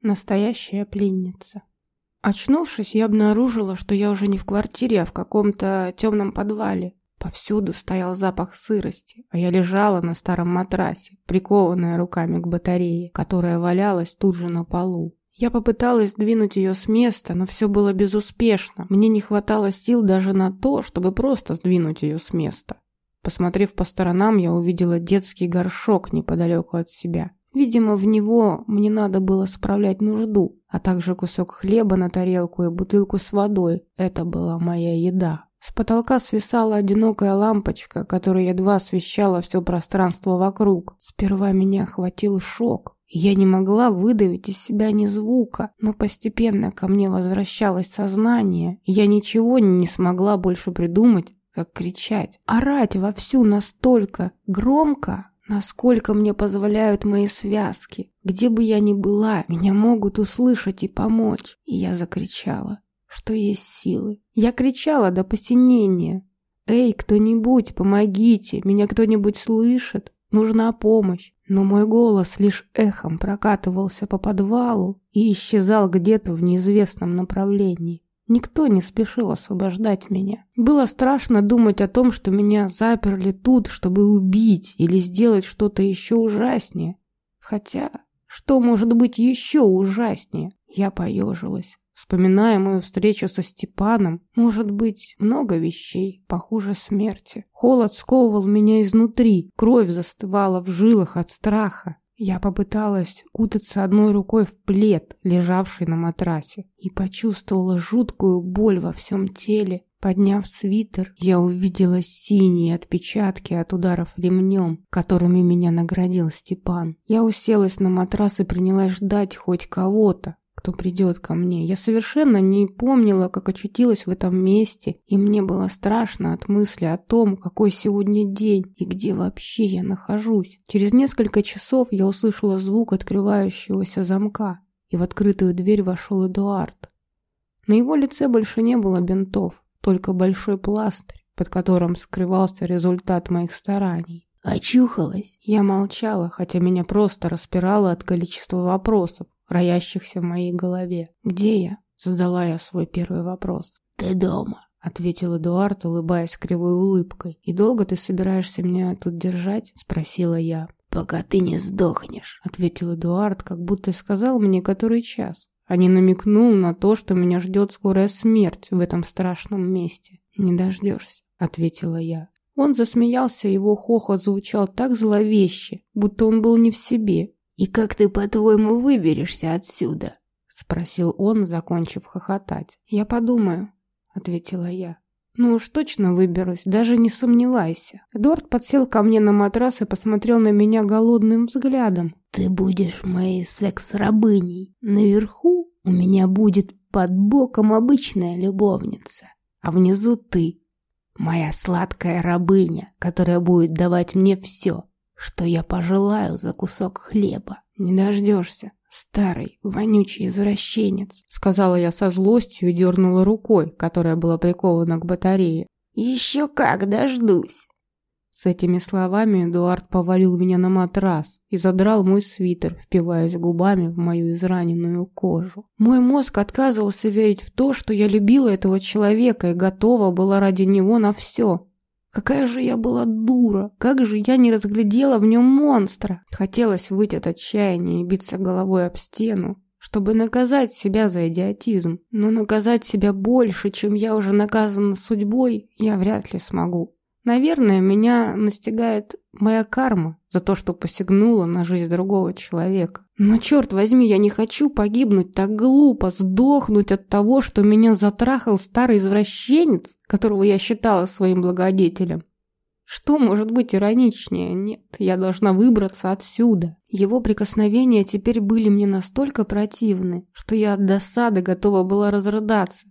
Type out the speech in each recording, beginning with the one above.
Настоящая пленница. Очнувшись, я обнаружила, что я уже не в квартире, а в каком-то темном подвале. Повсюду стоял запах сырости, а я лежала на старом матрасе, прикованная руками к батарее, которая валялась тут же на полу. Я попыталась сдвинуть ее с места, но все было безуспешно. Мне не хватало сил даже на то, чтобы просто сдвинуть ее с места. Посмотрев по сторонам, я увидела детский горшок неподалеку от себя. Видимо, в него мне надо было справлять нужду, а также кусок хлеба на тарелку и бутылку с водой. Это была моя еда. С потолка свисала одинокая лампочка, которая едва освещала все пространство вокруг. Сперва меня охватил шок. Я не могла выдавить из себя ни звука, но постепенно ко мне возвращалось сознание, я ничего не смогла больше придумать, как кричать, орать вовсю настолько громко, насколько мне позволяют мои связки. Где бы я ни была, меня могут услышать и помочь. И я закричала что есть силы. Я кричала до посинения. «Эй, кто-нибудь, помогите! Меня кто-нибудь слышит! Нужна помощь!» Но мой голос лишь эхом прокатывался по подвалу и исчезал где-то в неизвестном направлении. Никто не спешил освобождать меня. Было страшно думать о том, что меня заперли тут, чтобы убить или сделать что-то еще ужаснее. Хотя, что может быть еще ужаснее? Я поежилась. Вспоминая мою встречу со Степаном, может быть, много вещей, похуже смерти. Холод сковывал меня изнутри, кровь застывала в жилах от страха. Я попыталась кутаться одной рукой в плед, лежавший на матрасе, и почувствовала жуткую боль во всем теле. Подняв свитер, я увидела синие отпечатки от ударов ремнем, которыми меня наградил Степан. Я уселась на матрас и принялась ждать хоть кого-то, кто придет ко мне. Я совершенно не помнила, как очутилась в этом месте, и мне было страшно от мысли о том, какой сегодня день и где вообще я нахожусь. Через несколько часов я услышала звук открывающегося замка, и в открытую дверь вошел Эдуард. На его лице больше не было бинтов, только большой пластырь, под которым скрывался результат моих стараний. Очухалась. Я молчала, хотя меня просто распирало от количества вопросов, роящихся в моей голове. «Где я?» — задала я свой первый вопрос. «Ты дома», — ответил Эдуард, улыбаясь кривой улыбкой. «И долго ты собираешься меня тут держать?» — спросила я. «Пока ты не сдохнешь», — ответил Эдуард, как будто сказал мне который час, а не намекнул на то, что меня ждет скорая смерть в этом страшном месте. «Не дождешься», — ответила я. Он засмеялся, его хохот звучал так зловеще, будто он был не в себе, «И как ты, по-твоему, выберешься отсюда?» — спросил он, закончив хохотать. «Я подумаю», — ответила я. «Ну уж точно выберусь, даже не сомневайся». Эдуард подсел ко мне на матрас и посмотрел на меня голодным взглядом. «Ты будешь моей секс-рабыней. Наверху у меня будет под боком обычная любовница, а внизу ты, моя сладкая рабыня, которая будет давать мне все, что я пожелаю за кусок хлеба. Не дождешься, старый, вонючий извращенец, сказала я со злостью и дернула рукой, которая была прикована к батарее. Еще как дождусь. С этими словами Эдуард повалил меня на матрас и задрал мой свитер, впиваясь губами в мою израненную кожу. Мой мозг отказывался верить в то, что я любила этого человека и готова была ради него на все. Какая же я была дура! Как же я не разглядела в нем монстра! Хотелось выйти от отчаяния и биться головой об стену, чтобы наказать себя за идиотизм. Но наказать себя больше, чем я уже наказана судьбой, я вряд ли смогу. Наверное, меня настигает моя карма за то, что посягнула на жизнь другого человека. Но, черт возьми, я не хочу погибнуть так глупо, сдохнуть от того, что меня затрахал старый извращенец, которого я считала своим благодетелем. Что может быть ироничнее? Нет, я должна выбраться отсюда. Его прикосновения теперь были мне настолько противны, что я от досады готова была разрыдаться.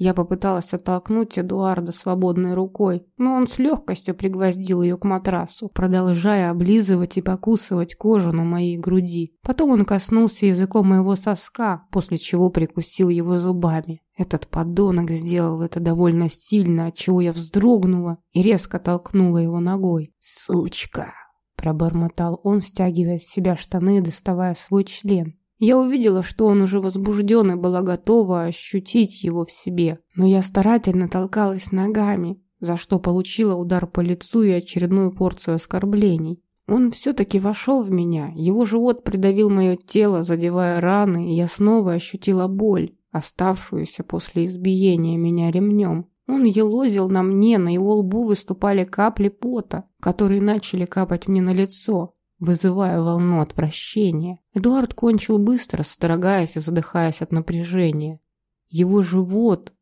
Я попыталась оттолкнуть Эдуарда свободной рукой, но он с легкостью пригвоздил ее к матрасу, продолжая облизывать и покусывать кожу на моей груди. Потом он коснулся языком моего соска, после чего прикусил его зубами. Этот подонок сделал это довольно сильно, отчего я вздрогнула и резко толкнула его ногой. «Сучка!» – пробормотал он, стягивая с себя штаны и доставая свой член. Я увидела, что он уже возбужден и была готова ощутить его в себе, но я старательно толкалась ногами, за что получила удар по лицу и очередную порцию оскорблений. Он все-таки вошел в меня, его живот придавил мое тело, задевая раны, и я снова ощутила боль, оставшуюся после избиения меня ремнем. Он елозил на мне, на его лбу выступали капли пота, которые начали капать мне на лицо вызывая волну отвращения. Эдуард кончил быстро, содрогаясь и задыхаясь от напряжения. Его живот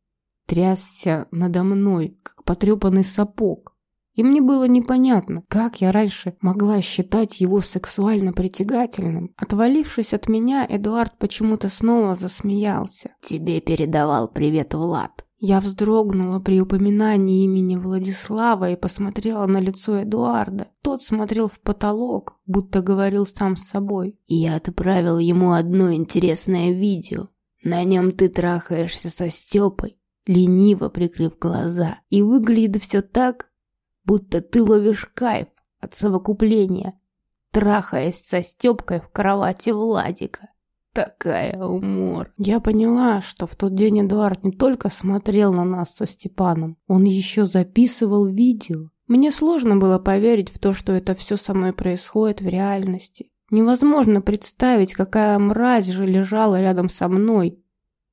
трясся надо мной, как потрепанный сапог. И мне было непонятно, как я раньше могла считать его сексуально притягательным. Отвалившись от меня, Эдуард почему-то снова засмеялся. «Тебе передавал привет Влад», я вздрогнула при упоминании имени Владислава и посмотрела на лицо Эдуарда. Тот смотрел в потолок, будто говорил сам с собой. «Я отправил ему одно интересное видео. На нем ты трахаешься со Степой, лениво прикрыв глаза. И выглядит все так, будто ты ловишь кайф от совокупления, трахаясь со Степкой в кровати Владика. Такая умор. Я поняла, что в тот день Эдуард не только смотрел на нас со Степаном, он еще записывал видео. Мне сложно было поверить в то, что это все со мной происходит в реальности. Невозможно представить, какая мразь же лежала рядом со мной,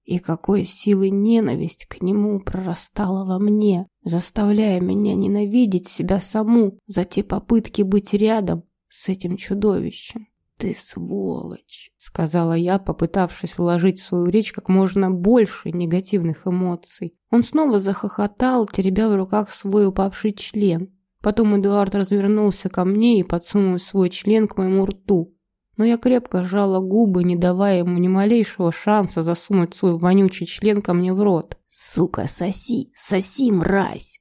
и какой силой ненависть к нему прорастала во мне, заставляя меня ненавидеть себя саму за те попытки быть рядом с этим чудовищем. «Ты сволочь», — сказала я, попытавшись вложить в свою речь как можно больше негативных эмоций. Он снова захохотал, теребя в руках свой упавший член. Потом Эдуард развернулся ко мне и подсунул свой член к моему рту. Но я крепко сжала губы, не давая ему ни малейшего шанса засунуть свой вонючий член ко мне в рот. «Сука, соси! Соси, мразь!»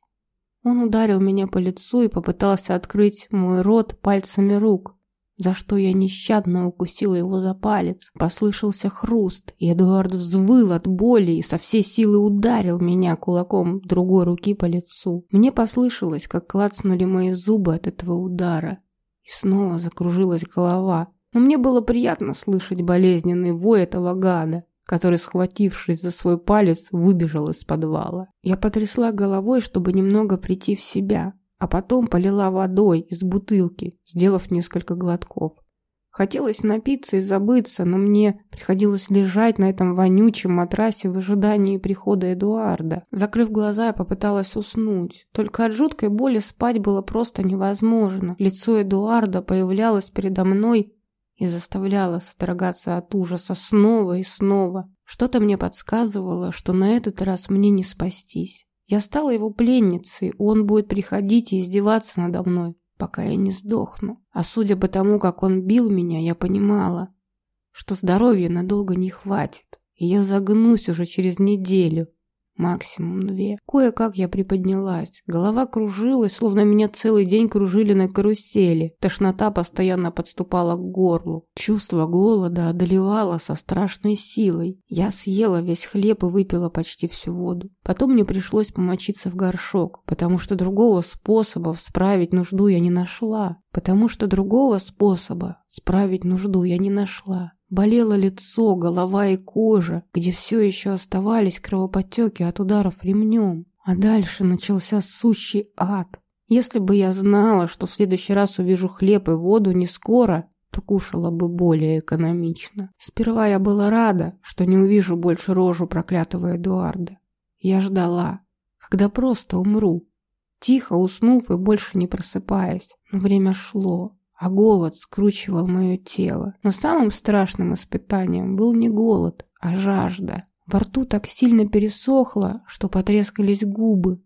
Он ударил меня по лицу и попытался открыть мой рот пальцами рук за что я нещадно укусила его за палец. Послышался хруст, и Эдуард взвыл от боли и со всей силы ударил меня кулаком другой руки по лицу. Мне послышалось, как клацнули мои зубы от этого удара. И снова закружилась голова. Но мне было приятно слышать болезненный вой этого гада который, схватившись за свой палец, выбежал из подвала. Я потрясла головой, чтобы немного прийти в себя а потом полила водой из бутылки, сделав несколько глотков. Хотелось напиться и забыться, но мне приходилось лежать на этом вонючем матрасе в ожидании прихода Эдуарда. Закрыв глаза, я попыталась уснуть. Только от жуткой боли спать было просто невозможно. Лицо Эдуарда появлялось передо мной и заставляло содрогаться от ужаса снова и снова. Что-то мне подсказывало, что на этот раз мне не спастись. Я стала его пленницей, он будет приходить и издеваться надо мной, пока я не сдохну. А судя по тому, как он бил меня, я понимала, что здоровья надолго не хватит, и я загнусь уже через неделю максимум две. Кое-как я приподнялась. Голова кружилась, словно меня целый день кружили на карусели. Тошнота постоянно подступала к горлу. Чувство голода одолевало со страшной силой. Я съела весь хлеб и выпила почти всю воду. Потом мне пришлось помочиться в горшок, потому что другого способа справить нужду я не нашла. Потому что другого способа справить нужду я не нашла. Болело лицо, голова и кожа, где все еще оставались кровоподтеки от ударов ремнем. А дальше начался сущий ад. Если бы я знала, что в следующий раз увижу хлеб и воду не скоро, то кушала бы более экономично. Сперва я была рада, что не увижу больше рожу проклятого Эдуарда. Я ждала, когда просто умру, тихо уснув и больше не просыпаясь. Но время шло а голод скручивал мое тело. Но самым страшным испытанием был не голод, а жажда. Во рту так сильно пересохло, что потрескались губы.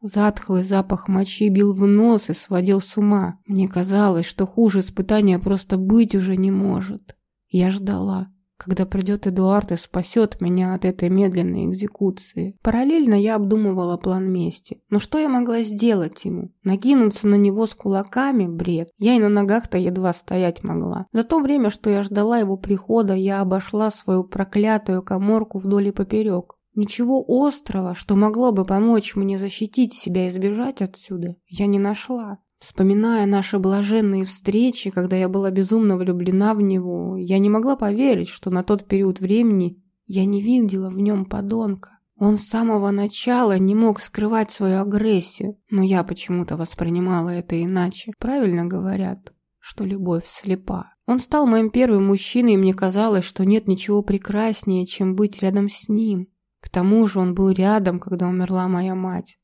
Затхлый запах мочи бил в нос и сводил с ума. Мне казалось, что хуже испытания просто быть уже не может. Я ждала когда придет Эдуард и спасет меня от этой медленной экзекуции. Параллельно я обдумывала план мести. Но что я могла сделать ему? Накинуться на него с кулаками? Бред. Я и на ногах-то едва стоять могла. За то время, что я ждала его прихода, я обошла свою проклятую коморку вдоль и поперек. Ничего острого, что могло бы помочь мне защитить себя и сбежать отсюда, я не нашла. Вспоминая наши блаженные встречи, когда я была безумно влюблена в него, я не могла поверить, что на тот период времени я не видела в нем подонка. Он с самого начала не мог скрывать свою агрессию, но я почему-то воспринимала это иначе. Правильно говорят, что любовь слепа. Он стал моим первым мужчиной, и мне казалось, что нет ничего прекраснее, чем быть рядом с ним. К тому же он был рядом, когда умерла моя мать.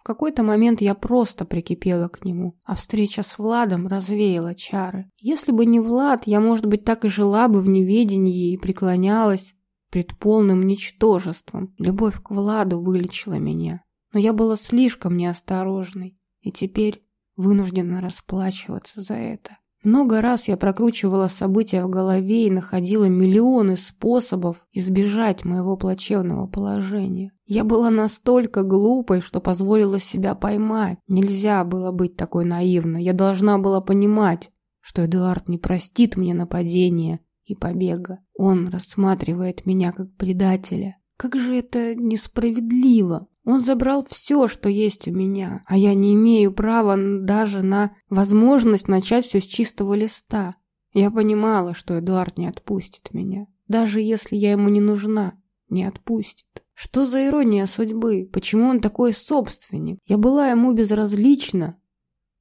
В какой-то момент я просто прикипела к нему, а встреча с Владом развеяла чары. Если бы не Влад, я, может быть, так и жила бы в неведении и преклонялась пред полным ничтожеством. Любовь к Владу вылечила меня. Но я была слишком неосторожной, и теперь вынуждена расплачиваться за это. Много раз я прокручивала события в голове и находила миллионы способов избежать моего плачевного положения. Я была настолько глупой, что позволила себя поймать. Нельзя было быть такой наивной. Я должна была понимать, что Эдуард не простит мне нападения и побега. Он рассматривает меня как предателя. Как же это несправедливо. Он забрал все, что есть у меня, а я не имею права даже на возможность начать все с чистого листа. Я понимала, что Эдуард не отпустит меня. Даже если я ему не нужна, не отпустит. Что за ирония судьбы? Почему он такой собственник? Я была ему безразлична,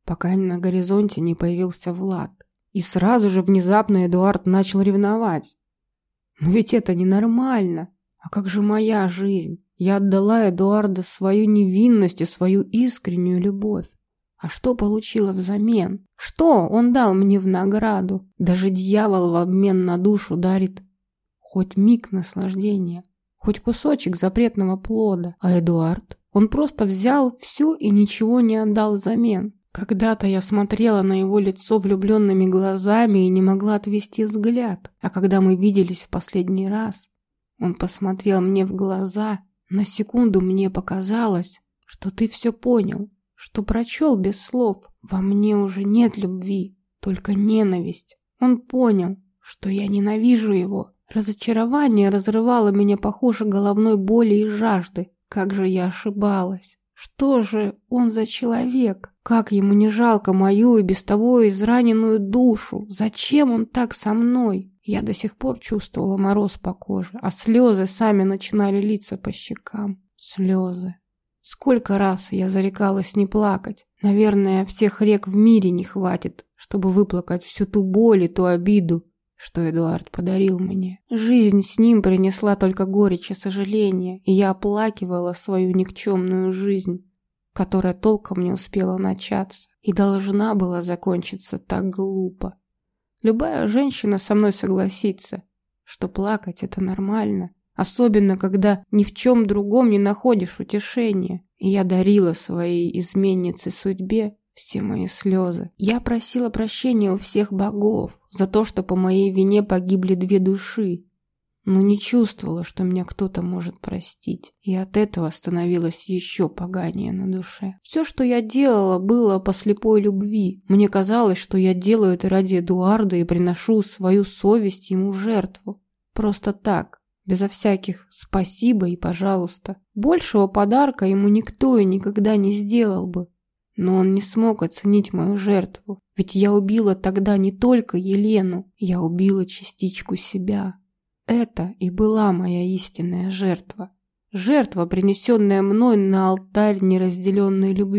пока на горизонте не появился Влад. И сразу же внезапно Эдуард начал ревновать. Но ведь это ненормально. А как же моя жизнь? Я отдала Эдуарду свою невинность и свою искреннюю любовь. А что получила взамен? Что он дал мне в награду? Даже дьявол в обмен на душу дарит хоть миг наслаждения, хоть кусочек запретного плода. А Эдуард? Он просто взял все и ничего не отдал взамен. Когда-то я смотрела на его лицо влюбленными глазами и не могла отвести взгляд. А когда мы виделись в последний раз, он посмотрел мне в глаза на секунду мне показалось, что ты все понял, что прочел без слов. Во мне уже нет любви, только ненависть. Он понял, что я ненавижу его. Разочарование разрывало меня похоже головной боли и жажды. Как же я ошибалась. Что же он за человек? Как ему не жалко мою и без того израненную душу? Зачем он так со мной? Я до сих пор чувствовала мороз по коже, а слезы сами начинали литься по щекам. Слезы. Сколько раз я зарекалась не плакать. Наверное, всех рек в мире не хватит, чтобы выплакать всю ту боль и ту обиду, что Эдуард подарил мне. Жизнь с ним принесла только горечь и сожаление, и я оплакивала свою никчемную жизнь, которая толком не успела начаться и должна была закончиться так глупо. Любая женщина со мной согласится, что плакать это нормально, особенно когда ни в чем другом не находишь утешения. И я дарила своей изменнице судьбе все мои слезы. Я просила прощения у всех богов за то, что по моей вине погибли две души, но не чувствовала, что меня кто-то может простить, и от этого становилось еще поганее на душе. Все, что я делала, было по слепой любви. Мне казалось, что я делаю это ради Эдуарда и приношу свою совесть ему в жертву. Просто так, безо всяких «спасибо» и «пожалуйста». Большего подарка ему никто и никогда не сделал бы. Но он не смог оценить мою жертву, ведь я убила тогда не только Елену, я убила частичку себя. Это и была моя истинная жертва. Жертва, принесенная мной на алтарь неразделенной любви.